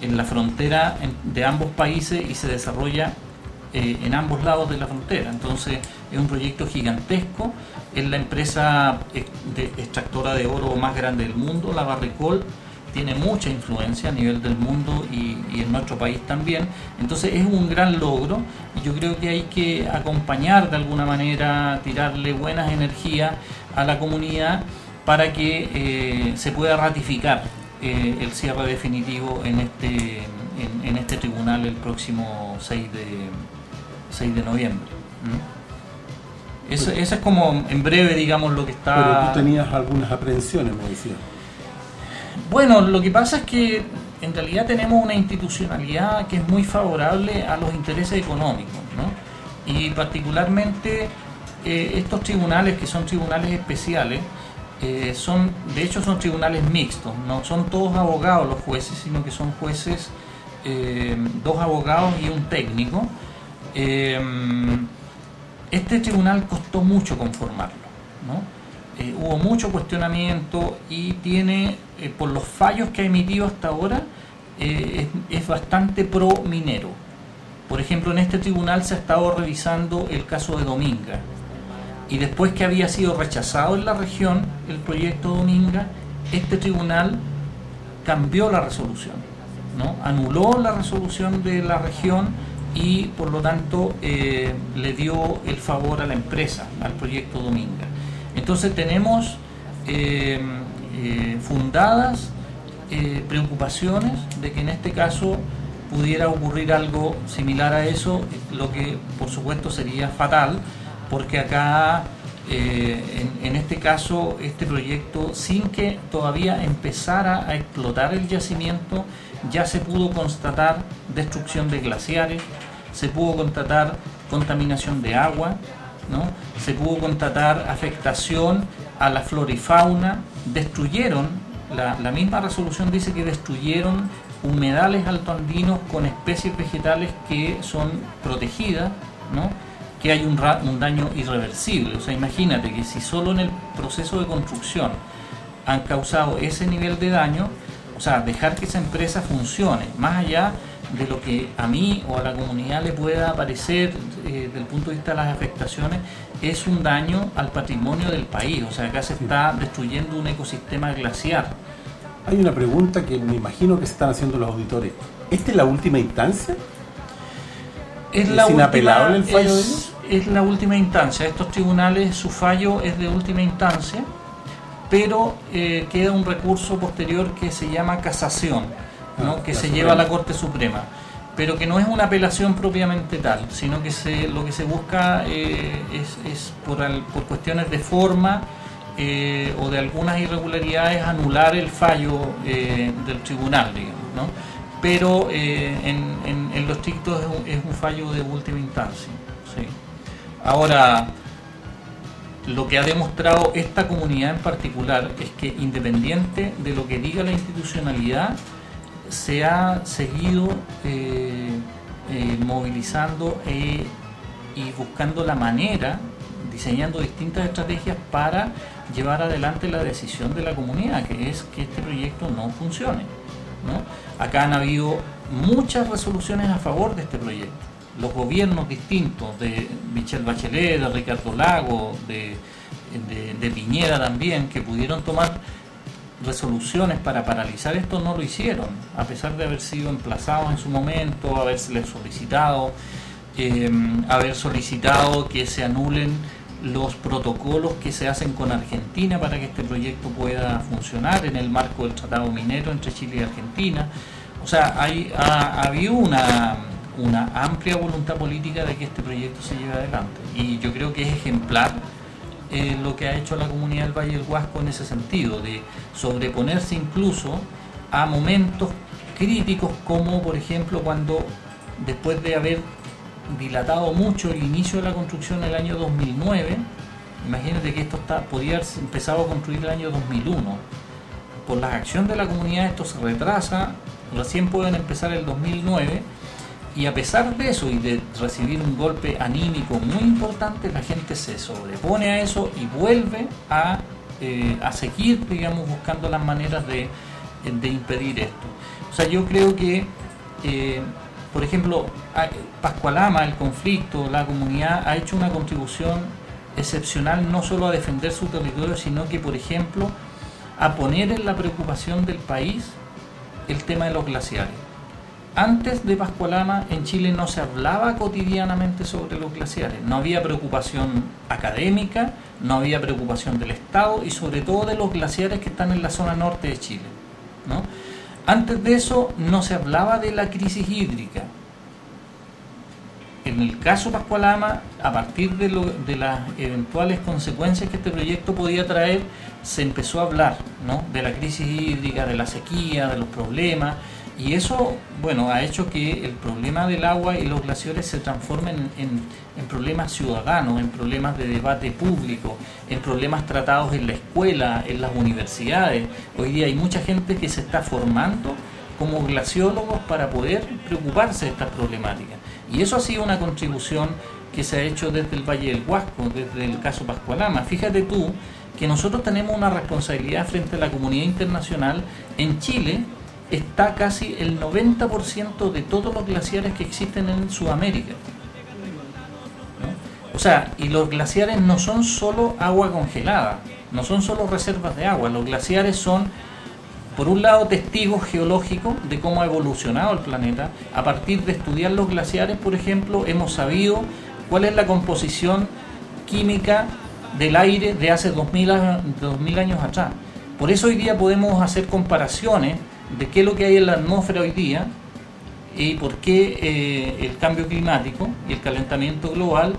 en la frontera de ambos países y se desarrolla eh, en ambos lados de la frontera. Entonces es un proyecto gigantesco, es la empresa extractora de oro más grande del mundo, la Barricold, tiene mucha influencia a nivel del mundo y, y en nuestro país también. Entonces es un gran logro y yo creo que hay que acompañar de alguna manera, tirarle buenas energías a la comunidad para que eh, se pueda ratificar eh, el cierre definitivo en este, en, en este tribunal el próximo 6 de, 6 de noviembre. ¿Mm? Eso, eso es como en breve, digamos, lo que está... Pero tú tenías algunas aprehensiones, me decías. Bueno, lo que pasa es que en realidad tenemos una institucionalidad que es muy favorable a los intereses económicos, ¿no? Y particularmente eh, estos tribunales, que son tribunales especiales, eh, son, de hecho son tribunales mixtos, no son todos abogados los jueces, sino que son jueces, eh, dos abogados y un técnico. Este tribunal costó mucho conformarlo, ¿no? Hubo mucho cuestionamiento y tiene, eh, por los fallos que ha emitido hasta ahora, eh, es, bastante pro minero. Por ejemplo, en este tribunal se ha estado revisando el caso de Dominga. Y después que había sido rechazado en la región el proyecto Dominga, este tribunal cambió la resolución, ¿no? anuló la resolución de la región y por lo tanto eh, le dio el favor a la empresa, al proyecto Dominga. Entonces tenemos eh, fundadas eh, preocupaciones de que en este caso pudiera ocurrir algo similar a eso, lo que por supuesto sería fatal, porque acá eh, en, este caso este proyecto, sin que todavía empezara a explotar el yacimiento, ya se pudo constatar destrucción de glaciares, se pudo constatar contaminación de agua, ¿no? se pudo constatar afectación a la flora y fauna, destruyeron, la, la misma resolución dice que destruyeron humedales altoandinos con especies vegetales que son protegidas, ¿no? que hay un, un, daño irreversible. O sea, imagínate que si solo en el proceso de construcción han causado ese nivel de daño, o sea, dejar que esa empresa funcione, más allá de lo que a mí o a la comunidad le pueda parecer eh, desde el punto de vista de las afectaciones, es un daño al patrimonio del país. O sea, acá se está destruyendo un ecosistema glaciar. Hay una pregunta que me imagino que se están haciendo los auditores. ¿Esta es la última instancia? ¿Es, la inapelable el fallo de ellos? Es la última instancia. Estos tribunales, su fallo es de última instancia, pero eh, queda un recurso posterior que se llama casación, ¿no? Ah, que se lleva a la Corte Suprema pero que no es una apelación propiamente tal, sino que lo que se busca eh, es, por, por, cuestiones de forma eh, o de algunas irregularidades anular el fallo eh, del tribunal, ¿no? Pero en, en, los estricto es un, fallo de última instancia. ¿sí? Ahora, lo que ha demostrado esta comunidad en particular es que independiente de lo que diga la institucionalidad, se ha seguido eh, eh, movilizando eh, y buscando la manera, diseñando distintas estrategias para llevar adelante la decisión de la comunidad, que es que este proyecto no funcione. Acá han habido muchas resoluciones a favor de este proyecto. Los gobiernos distintos de Michel Bachelet, de Ricardo Lago, de, de Piñera también, que pudieron tomar resoluciones para paralizar esto no lo hicieron, a pesar de haber sido emplazados en su momento, haberse solicitado, eh, haber solicitado que se anulen los protocolos que se hacen con Argentina para que este proyecto pueda funcionar en el marco del Tratado Minero entre Chile y Argentina. O sea, hay, una, una amplia voluntad política de que este proyecto se lleve adelante y yo creo que es ejemplar eh, lo que ha hecho la comunidad del Valle del Huasco en ese sentido, de sobreponerse incluso a momentos críticos como por ejemplo cuando después de haber dilatado mucho el inicio de la construcción en el año 2009, imagínate que esto está, podía empezado a construir el año 2001. Por la acción de la comunidad esto se retrasa, recién pueden empezar el 2009 y a pesar de eso y de recibir un golpe anímico muy importante, la gente se sobrepone a eso y vuelve a, eh, seguir, digamos, buscando las maneras de, impedir esto. O sea, yo creo que, eh, por ejemplo, Pascualama, el conflicto, la comunidad ha hecho una contribución excepcional no solo a defender su territorio, sino que, por ejemplo, a poner en la preocupación del país el tema de los glaciares antes de Pascualama en Chile no se hablaba cotidianamente sobre los glaciares, no había preocupación académica, no había preocupación del Estado y sobre todo de los glaciares que están en la zona norte de Chile. Antes de eso no se hablaba de la crisis hídrica. En el caso Pascualama, a partir de, de las eventuales consecuencias que este proyecto podía traer, se empezó a hablar de la crisis hídrica, de la sequía, de los problemas y eso, bueno, ha hecho que el problema del agua y los glaciares se transformen en, problemas ciudadanos, en problemas de debate público, en problemas tratados en la escuela, en las universidades. Hoy día hay mucha gente que se está formando como glaciólogos para poder preocuparse de estas problemáticas. Y eso ha sido una contribución que se ha hecho desde el Valle del Huasco, desde el caso Pascualama. Fíjate tú que nosotros tenemos una responsabilidad frente a la comunidad internacional en Chile está casi el 90% de todos los glaciares que existen en Sudamérica. O sea, y los glaciares no son solo agua congelada, no son solo reservas de agua, los glaciares son, por un lado, testigos geológicos de cómo ha evolucionado el planeta. A partir de estudiar los glaciares, por ejemplo, hemos sabido cuál es la composición química del aire de hace 2000, 2000 años atrás. Por eso hoy día podemos hacer comparaciones de qué es lo que hay en la atmósfera hoy día y por qué eh, el cambio climático y el calentamiento global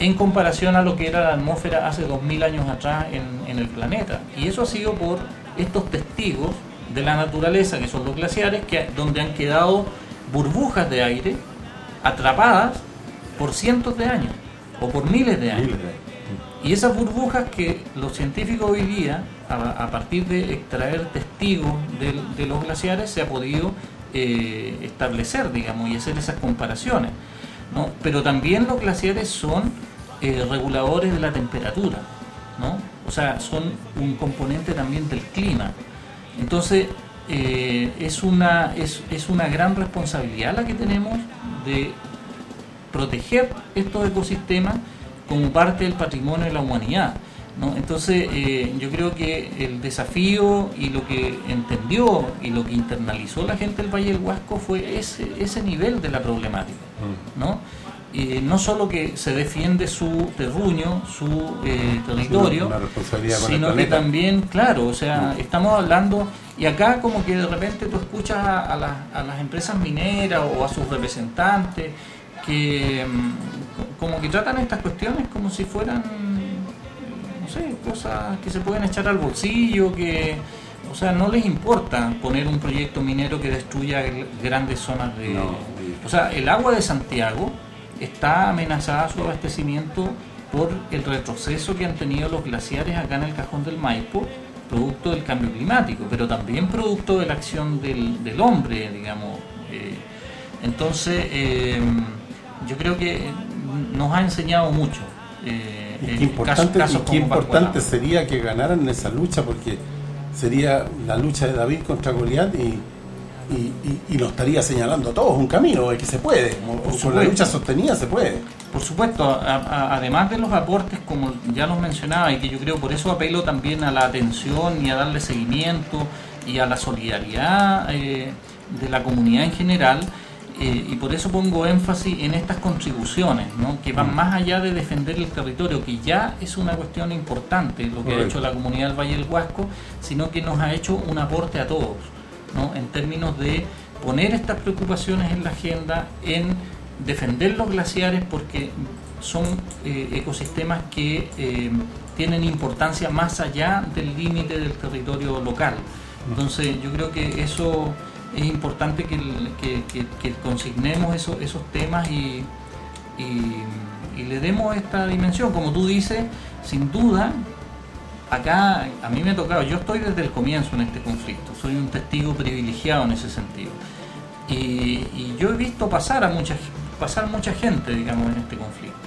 en comparación a lo que era la atmósfera hace 2000 años atrás en, el planeta. Y eso ha sido por estos testigos de la naturaleza, que son los glaciares, que, donde han quedado burbujas de aire atrapadas por cientos de años o por miles de años. Y esas burbujas que los científicos hoy día, a, partir de extraer testigos de, los glaciares, se ha podido eh, establecer, digamos, y hacer esas comparaciones. ¿no? Pero también los glaciares son eh, reguladores de la temperatura, ¿no? O sea, son un componente también del clima. Entonces, eh, es, una, es, es una gran responsabilidad la que tenemos de proteger estos ecosistemas como parte del patrimonio de la humanidad. ¿No? Entonces, eh, yo creo que el desafío y lo que entendió y lo que internalizó la gente del Valle del Huasco fue ese, ese nivel de la problemática. ¿no? no solo que se defiende su terruño, su eh, territorio, sino que también, claro, o sea, mm. estamos hablando, y acá como que de repente tú escuchas a, las empresas mineras o a sus representantes que mm, como que tratan estas cuestiones como si fueran, sé, cosas que se pueden echar al bolsillo, que... O sea, no les importa poner un proyecto minero que destruya grandes zonas de... o sea, el agua de Santiago, está amenazada su abastecimiento por el retroceso que han tenido los glaciares acá en el cajón del Maipo, producto del cambio climático, pero también producto de la acción del, hombre, digamos. Eh, entonces, eh, yo creo que nos ha enseñado mucho. Eh, qué importante, qué importante sería que ganaran esa lucha, porque sería la lucha de David contra Goliat y y, y, lo estaría señalando a todos un camino, es que se puede, por, la lucha sostenida se puede. Por supuesto, además de los aportes, como ya los mencionaba, y que yo creo por eso apelo también a la atención y a darle seguimiento y a la solidaridad eh, de la comunidad en general, eh, y por eso pongo énfasis en estas contribuciones, ¿no? que van mm. más allá de defender el territorio, que ya es una cuestión importante lo que ha hecho la comunidad del Valle del Huasco, sino que nos ha hecho un aporte a todos en términos de poner estas preocupaciones en la agenda, en defender los glaciares porque son eh, ecosistemas que eh, tienen importancia más allá del límite del territorio local. Entonces yo creo que eso es importante que, consignemos esos temas y, le demos esta dimensión. Como tú dices, sin duda acá a mí me ha tocado, yo estoy desde el comienzo en este conflicto, soy un testigo privilegiado en ese sentido. Y, yo he visto pasar a mucha, pasar mucha gente, digamos, en este conflicto.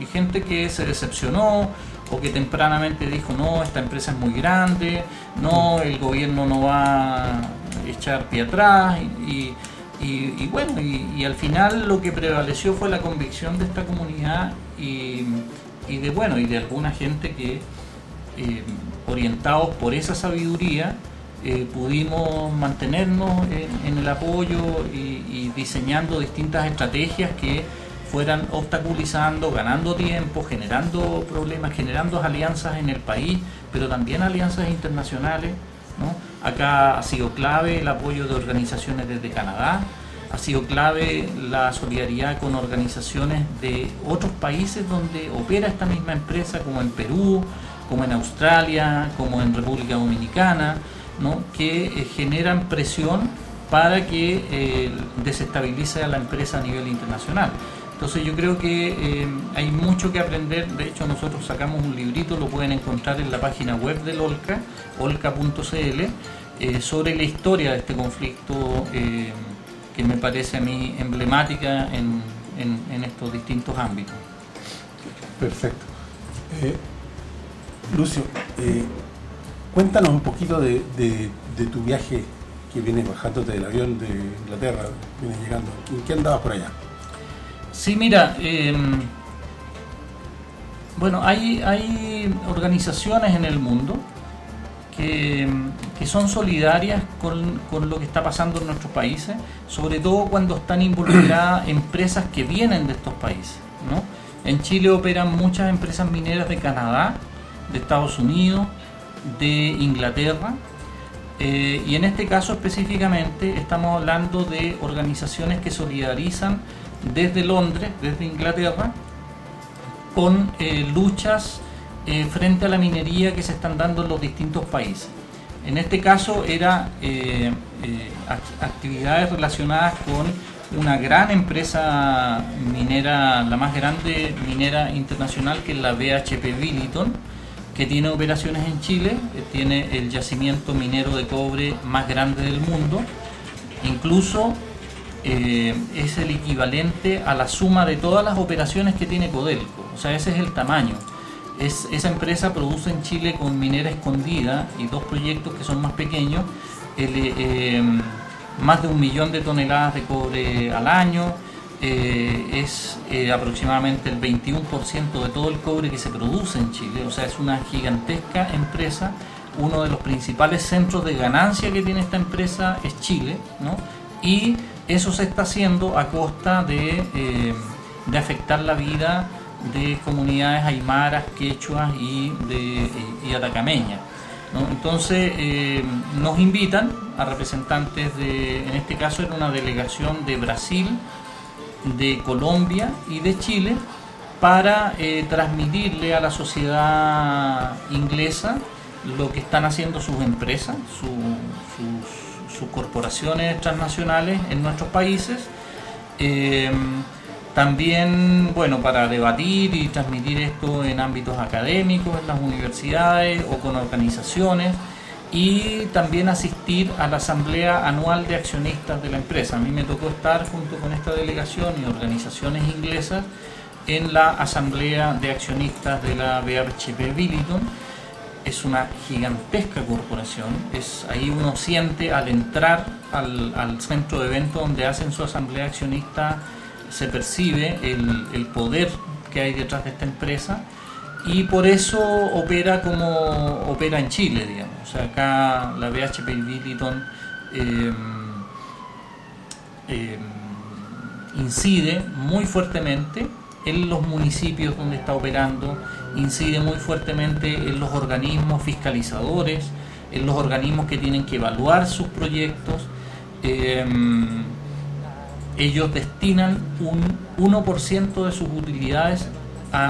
Y gente que se decepcionó o que tempranamente dijo, no, esta empresa es muy grande, no, el gobierno no va echar pie atrás. Y, bueno, y, al final lo que prevaleció fue la convicción de esta comunidad y, de, bueno, y de alguna gente que eh, orientados por esa sabiduría, eh, pudimos mantenernos en, el apoyo y, diseñando distintas estrategias que fueran obstaculizando, ganando tiempo, generando problemas, generando alianzas en el país, pero también alianzas internacionales. Acá ha sido clave el apoyo de organizaciones desde Canadá, ha sido clave la solidaridad con organizaciones de otros países donde opera esta misma empresa, como en Perú, como en Australia, como en República Dominicana, ¿no? que eh, generan presión para que eh, desestabilice a la empresa a nivel internacional. Entonces yo creo que eh, hay mucho que aprender, de hecho nosotros sacamos un librito, lo pueden encontrar en la página web del OLCA, olca.cl, sobre la historia de este conflicto que me parece a mí emblemática en, estos distintos ámbitos. Perfecto. Lucio, eh, cuéntanos un poquito de, tu viaje que vienes bajándote del avión de Inglaterra, vienes llegando. ¿En qué andabas por allá? Sí, mira, em, bueno, hay, hay organizaciones en el mundo que, son solidarias con, con, lo que está pasando en nuestros países, sobre todo cuando están involucradas empresas que vienen de estos países. ¿no? En Chile operan muchas empresas mineras de Canadá, de Estados Unidos, de Inglaterra, Eh, y en este caso específicamente estamos hablando de organizaciones que solidarizan desde Londres, desde Inglaterra, con eh, luchas eh, frente a la minería que se están dando en los distintos países. En este caso era actividades relacionadas con una gran empresa minera, la más grande minera internacional que es la BHP Billiton, que tiene operaciones en Chile, eh, tiene el yacimiento minero de cobre más grande del mundo, incluso eh, es el equivalente a la suma de todas las operaciones que tiene Codelco, o sea, ese es el tamaño. Es, esa empresa produce en Chile con minera escondida y dos proyectos que son más pequeños, eh, más de un millón de toneladas de cobre al año, eh, es eh, aproximadamente el 21% de todo el cobre que se produce en Chile, o sea, es una gigantesca empresa. Uno de los principales centros de ganancia que tiene esta empresa es Chile, ¿no? y eso se está haciendo a costa de, eh, de afectar la vida de comunidades aymaras, quechuas y, atacameñas. Entonces nos invitan a representantes de, en este caso era una delegación de Brasil, de Colombia y de Chile para eh, transmitirle a la sociedad inglesa lo que están haciendo sus empresas, sus, corporaciones transnacionales en nuestros países. Eh, también, bueno, para debatir y transmitir esto en ámbitos académicos, en las universidades o con organizaciones y también asistir a la asamblea anual de accionistas de la empresa. A mí me tocó estar junto con esta delegación y organizaciones inglesas en la asamblea de accionistas de la BHP Billiton. Es una gigantesca corporación, es, ahí uno siente al entrar al, al centro de eventos donde hacen su asamblea accionista, se percibe el, el poder que hay detrás de esta empresa y por eso opera como opera en Chile, digamos. O sea, acá la BHP Billiton em, incide muy fuertemente en los municipios donde está operando, incide muy fuertemente en los organismos fiscalizadores, en los organismos que tienen que evaluar sus proyectos. Em, ellos destinan un 1% de sus utilidades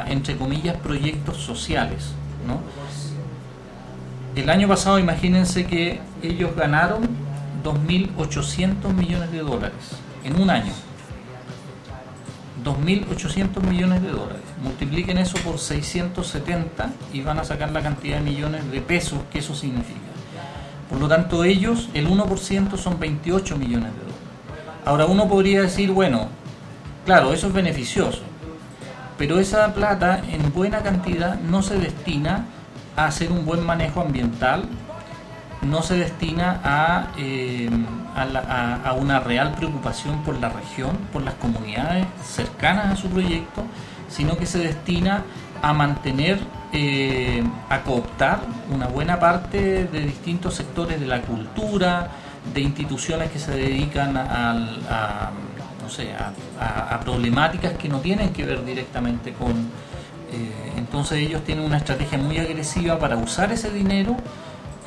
entre comillas, proyectos sociales. El año pasado, imagínense que ellos ganaron 2.800 millones de dólares en un año. 2.800 millones de dólares. Multipliquen eso por 670 y van a sacar la cantidad de millones de pesos que eso significa. Por lo tanto, ellos, el 1% son 28 millones de dólares. Ahora uno podría decir, bueno, claro, eso es beneficioso, pero esa plata en buena cantidad no se destina a hacer un buen manejo ambiental, no se destina a, eh, a, una real preocupación por la región, por las comunidades cercanas a su proyecto, sino que se destina a mantener, eh, a cooptar una buena parte de distintos sectores de la cultura, de instituciones que se dedican a no sé, a, problemáticas que no tienen que ver directamente con... Eh, entonces ellos tienen una estrategia muy agresiva para usar ese dinero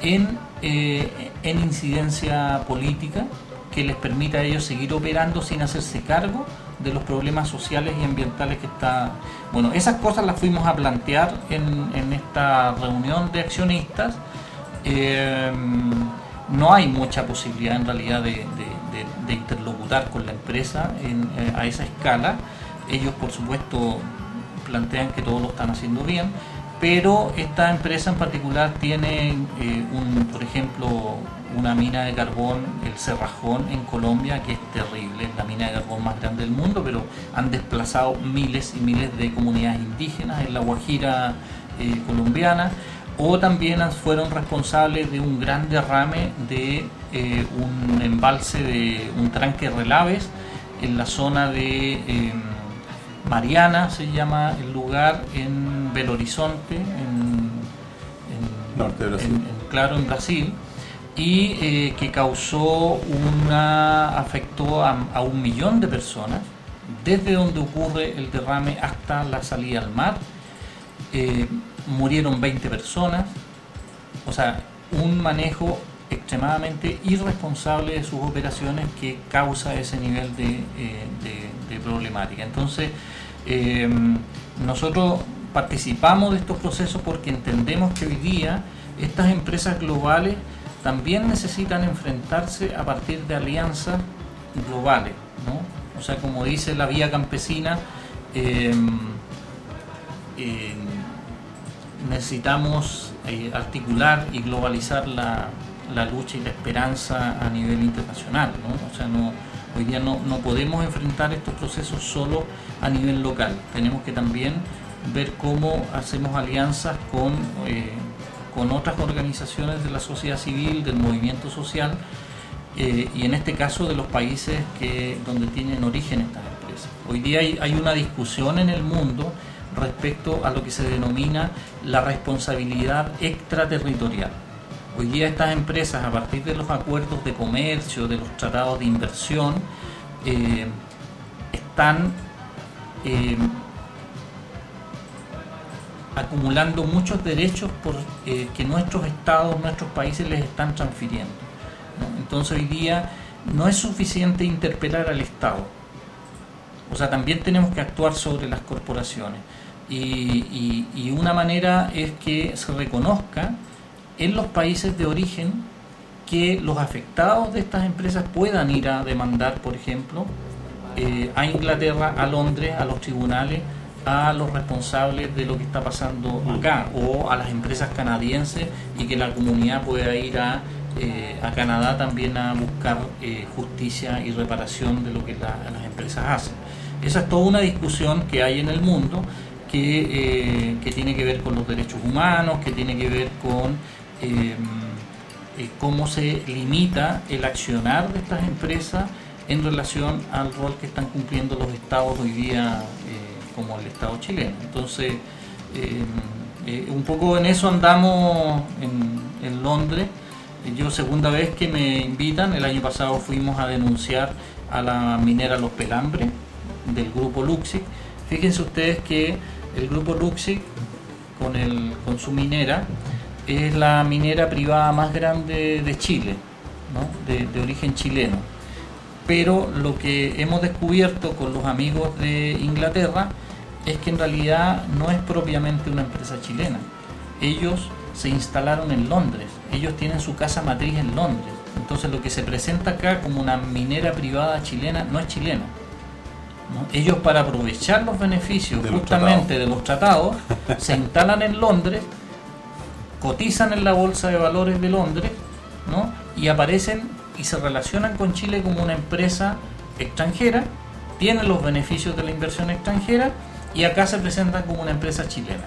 en, eh, en incidencia política que les permita a ellos seguir operando sin hacerse cargo de los problemas sociales y ambientales que está... Bueno, esas cosas las fuimos a plantear en, en esta reunión de accionistas. Eh, no hay mucha posibilidad en realidad de, interlocutar con la empresa eh, a esa escala. Ellos por supuesto plantean que todo lo están haciendo bien, pero esta empresa en particular tiene, eh, un, por ejemplo, una mina de carbón, el Cerrajón en Colombia, que es terrible, es la mina de carbón más grande del mundo, pero han desplazado miles y miles de comunidades indígenas en la Guajira eh, colombiana. O también fueron responsables de un gran derrame de eh, un embalse de un tranque relaves en la zona de Mariana, se llama el lugar, en Belo Horizonte, en, Norte de Brasil. claro, en Brasil, y eh, que causó una, afectó a, un millón de personas, desde donde ocurre el derrame hasta la salida al mar. Eh, murieron 20 personas, o sea, un manejo extremadamente irresponsable de sus operaciones que causa ese nivel de, eh, de problemática. Entonces, nosotros participamos de estos procesos porque entendemos que hoy día estas empresas globales también necesitan enfrentarse a partir de alianzas globales, ¿no? O sea, como dice la vía campesina, em, em, necesitamos eh, articular y globalizar la, lucha y la esperanza a nivel internacional, ¿no? O sea, no, hoy día no, no podemos enfrentar estos procesos solo a nivel local, tenemos que también ver cómo hacemos alianzas con, eh, con otras organizaciones de la sociedad civil, del movimiento social, eh, y en este caso de los países que, donde tienen origen estas empresas. Hoy día hay, una discusión en el mundo respecto a lo que se denomina la responsabilidad extraterritorial. Hoy día estas empresas, a partir de los acuerdos de comercio, de los tratados de inversión, eh, están acumulando muchos derechos por, eh, que nuestros estados, nuestros países les están transfiriendo. Entonces hoy día no es suficiente interpelar al Estado. O sea, también tenemos que actuar sobre las corporaciones. Y, una manera es que se reconozca en los países de origen que los afectados de estas empresas puedan ir a demandar, por ejemplo, eh, a Inglaterra, a Londres, a los tribunales, a los responsables de lo que está pasando acá o a las empresas canadienses y que la comunidad pueda ir a, eh, a Canadá también a buscar eh, justicia y reparación de lo que las empresas hacen. Esa es toda una discusión que hay en el mundo que, eh, que tiene que ver con los derechos humanos, que tiene que ver con cómo se limita el accionar de estas empresas en relación al rol que están cumpliendo los estados hoy día como el Estado chileno. Entonces, eh, eh, un poco en eso andamos en, Londres. Yo segunda vez que me invitan, el año pasado fuimos a denunciar a la minera Los Pelambres del grupo Luxic. Fíjense ustedes que el grupo Luxic con, su minera es la minera privada más grande de Chile, de origen chileno pero lo que hemos descubierto con los amigos de Inglaterra es que en realidad no es propiamente una empresa chilena. Ellos se instalaron en Londres, ellos tienen su casa matriz en Londres. Entonces lo que se presenta acá como una minera privada chilena no es chilena. Ellos para aprovechar los beneficios justamente de los tratados se instalan en Londres, cotizan en la Bolsa de Valores de Londres ¿no? y aparecen y se relacionan con Chile como una empresa extranjera, tienen los beneficios de la inversión extranjera y acá se presentan como una empresa chilena.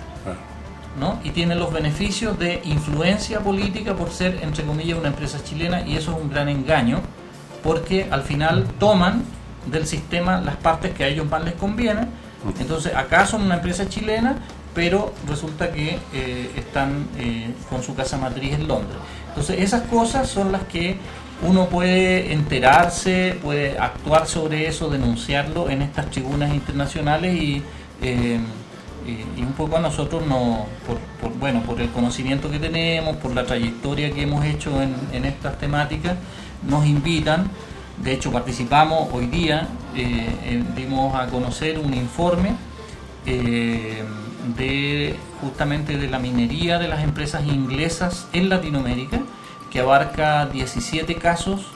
¿no? Y tienen los beneficios de influencia política por ser, entre comillas, una empresa chilena y eso es un gran engaño porque al final toman del sistema las partes que a ellos más les conviene. Entonces acá son una empresa chilena, pero resulta que eh, están eh, con su casa matriz en Londres. Entonces esas cosas son las que uno puede enterarse, puede actuar sobre eso, denunciarlo en estas tribunas internacionales y, eh, y, un poco a nosotros no, por, bueno, por el conocimiento que tenemos, por la trayectoria que hemos hecho en, estas temáticas, nos invitan. De hecho, participamos hoy día, eh, dimos a conocer un informe eh, de justamente de la minería de las empresas inglesas en Latinoamérica que abarca 17 casos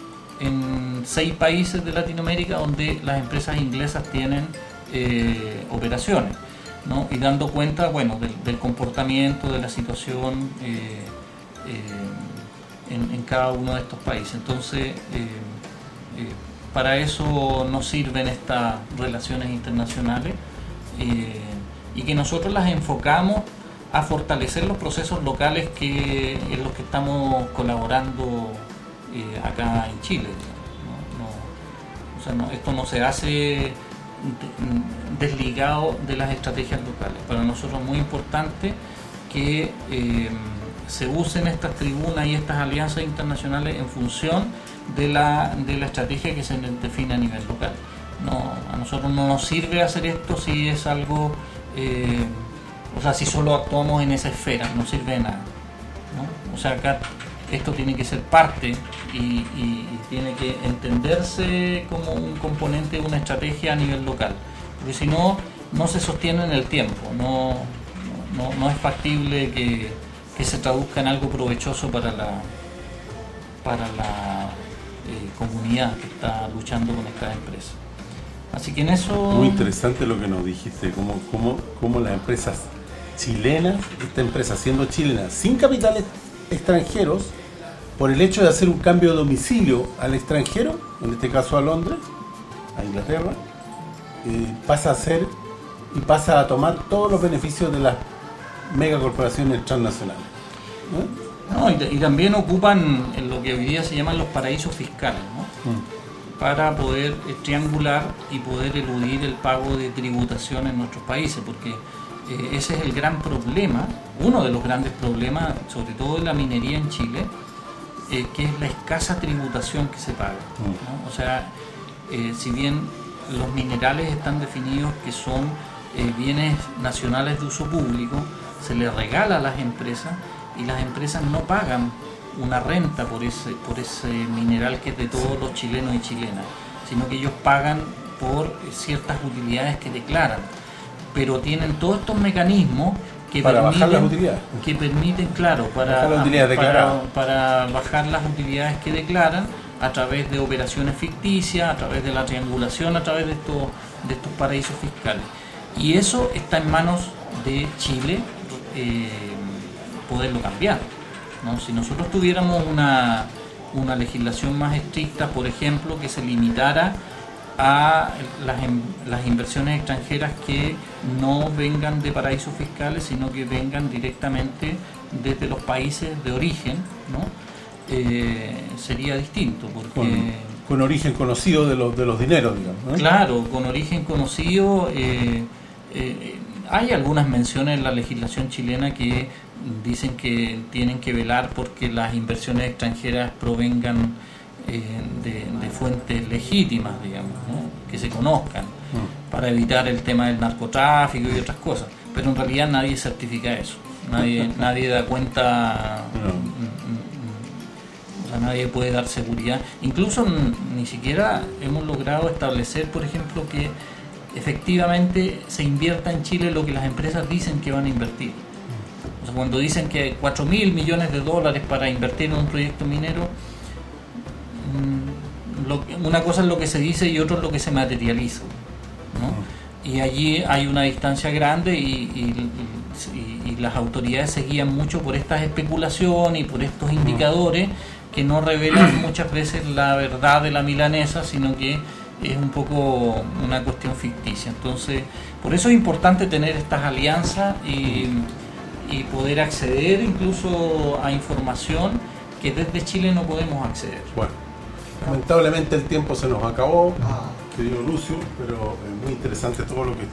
en 6 países de Latinoamérica donde las empresas inglesas tienen eh, operaciones, ¿no? y dando cuenta bueno, del, comportamiento, de la situación eh, eh, en, cada uno de estos países. Entonces, para eso nos sirven estas relaciones internacionales y que nosotros las enfocamos a fortalecer los procesos locales que, en los que estamos colaborando acá en Chile. esto no se hace desligado de las estrategias locales. Para nosotros es muy importante que eh, se usen estas tribunas y estas alianzas internacionales en función de la, de estrategia que se define a nivel local. No, a nosotros no nos sirve hacer esto si es algo eh, o sea, si solo actuamos en esa esfera, no sirve de nada. O sea, acá esto tiene que ser parte y, tiene que entenderse como un componente de una estrategia a nivel local, porque si no, no se sostiene en el tiempo, no, no, no es factible que, que se traduzca en algo provechoso para la, para la eh, comunidad que está luchando con estas empresas. Así que en eso... Muy interesante lo que nos dijiste, cómo, cómo, cómo las empresas chilenas, esta empresa siendo chilena, sin capitales extranjeros, por el hecho de hacer un cambio de domicilio al extranjero, en este caso a Londres, a Inglaterra, eh, pasa a ser y pasa a tomar todos los beneficios de las megacorporaciones transnacionales. ¿no? No, y, y también ocupan en lo que hoy día se llaman los paraísos fiscales, ¿no? Mm. para poder eh, triangular y poder eludir el pago de tributación en nuestros países, porque eh, ese es el gran problema, uno de los grandes problemas, sobre todo de la minería en Chile, eh, que es la escasa tributación que se paga. ¿no? O sea, eh, si bien los minerales están definidos que son eh, bienes nacionales de uso público, se les regala a las empresas y las empresas no pagan una renta por ese, por ese mineral que es de todos los chilenos y chilenas, sino que ellos pagan por ciertas utilidades que declaran. Pero tienen todos estos mecanismos que Para bajar las utilidades. que permiten, claro, para, Bajar para- para bajar las utilidades que declaran a través de operaciones ficticias, a través de la triangulación, a través de estos, de estos paraísos fiscales. Y eso está en manos de Chile eh, poderlo cambiar. ¿no? Si nosotros tuviéramos una, una legislación más estricta, por ejemplo, que se limitara a las, em- las inversiones extranjeras que no vengan de paraísos fiscales, sino que vengan directamente desde los países de origen, ¿no? Eh, sería distinto, porque... Con, con origen conocido de los, de los dineros, digamos. ¿no? Claro, con origen conocido. eh, eh, hay algunas menciones en la legislación chilena que dicen que tienen que velar porque las inversiones extranjeras provengan eh, de, de fuentes legítimas, digamos, ¿no? que se conozcan, Mm. para evitar el tema del narcotráfico y otras cosas. Pero en realidad nadie certifica eso, nadie, nadie da cuenta. No. mm, mm, o sea, nadie puede dar seguridad. Incluso ni siquiera hemos logrado establecer, por ejemplo, que efectivamente se invierta en Chile lo que las empresas dicen que van a invertir. O sea, cuando dicen que 4 mil millones de dólares para invertir en un proyecto minero, mm, lo una cosa es lo que se dice y otro es lo que se materializa. ¿no? Y allí hay una distancia grande y, y- y- y las autoridades se guían mucho por estas especulaciones y por estos indicadores que no revelan muchas veces la verdad de la milanesa, sino que es un poco una cuestión ficticia. Entonces, por eso es importante tener estas alianzas y, y poder acceder incluso a información que desde Chile no podemos acceder. Bueno, lamentablemente el tiempo se nos acabó, querido Lucio, pero es muy interesante todo lo que,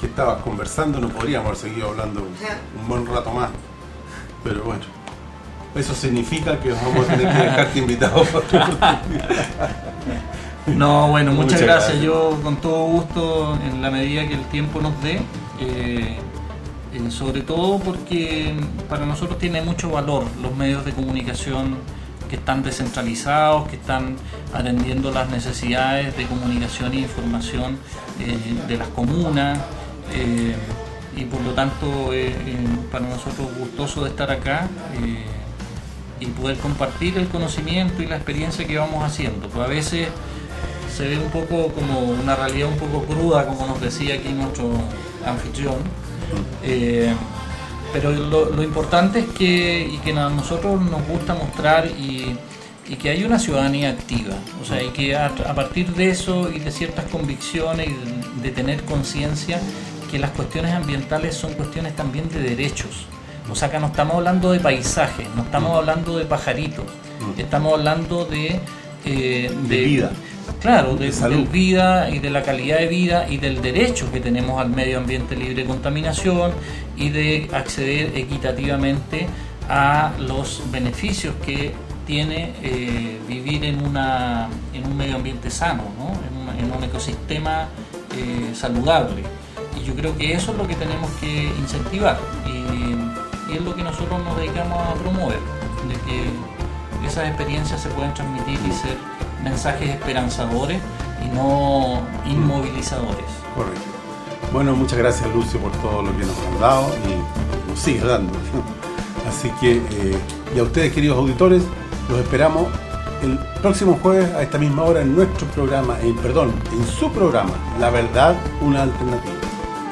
que estabas conversando. No podríamos haber seguido hablando un buen rato más, pero bueno, eso significa que vamos a tener que dejarte invitado. No, bueno, muchas, Muchas gracias. gracias. Yo con todo gusto, en la medida que el tiempo nos dé, eh, eh, sobre todo porque para nosotros tiene mucho valor los medios de comunicación que están descentralizados, que están atendiendo las necesidades de comunicación e información eh, de las comunas. eh, y por lo tanto, eh, para nosotros gustoso de estar acá. y poder compartir el conocimiento y la experiencia que vamos haciendo. Pues a veces se ve un poco como una realidad un poco cruda, como nos decía aquí nuestro anfitrión. Pero lo, lo importante es que, y que a nosotros nos gusta mostrar y, y que hay una ciudadanía activa, o sea, y que a, a partir de eso y de ciertas convicciones y de, de tener conciencia que las cuestiones ambientales son cuestiones también de derechos. O sea, que no estamos hablando de paisajes, no estamos hablando de pajaritos, estamos hablando de, eh, De vida. Claro, de, De vida y de la calidad de vida y del derecho que tenemos al medio ambiente libre de contaminación y de acceder equitativamente a los beneficios que tiene eh, vivir en, una, en un medio ambiente sano, ¿no? en, un ecosistema eh, saludable. Y yo creo que eso es lo que tenemos que incentivar y, y es lo que nosotros nos dedicamos a promover. de que esas experiencias se pueden transmitir y ser mensajes esperanzadores y no inmovilizadores. Correcto. Bueno, muchas gracias Lucio por todo lo que nos han dado y nos sigue dando. Así que, eh, y a ustedes queridos auditores, los esperamos el próximo jueves a esta misma hora en nuestro programa, en, perdón, en su programa, La Verdad, una alternativa.